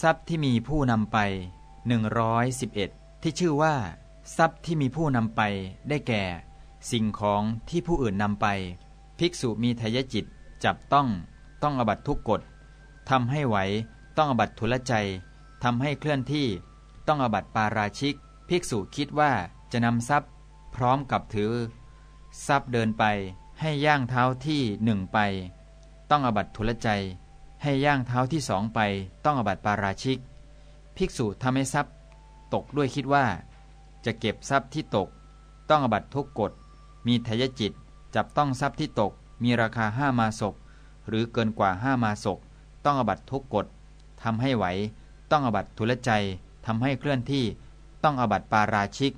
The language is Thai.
ทรัพย์ที่มีผู้นำไป 111 ที่ชื่อว่า ทรัพย์ที่มีผู้นำไปได้แก่ สิ่งของที่ผู้อื่นนำไป ภิกษุมีทายจิตจับต้องต้องอบัตทุกกฎทำให้ไหวต้องอบัตทุลใจทำให้เคลื่อนที่ต้องอบัตปาราชิก ภิกษุคิดว่าจะนำทรัพย์ พร้อมกับถือ ทรัพย์เดินไปให้ย่างเท้าที่หนึ่งไป ต้องอบัตทุลใจ ให้ย่างเท้าที่สองไปต้องอบัตปาราชิก ภิกษุทำให้ทรัพย์ตกด้วยคิดว่า จะเก็บทรัพย์ที่ตก ต้องอบัตทุกกฎ มีทยจิต จับต้องทรัพย์ที่ตก มีราคาห้ามาศก หรือเกินกว่าห้ามาศก ต้องอบัตทุกกฎทำให้ไหว ต้องอบัตทุลใจทำให้เคลื่อนที่ ต้องอบัตปาราชิก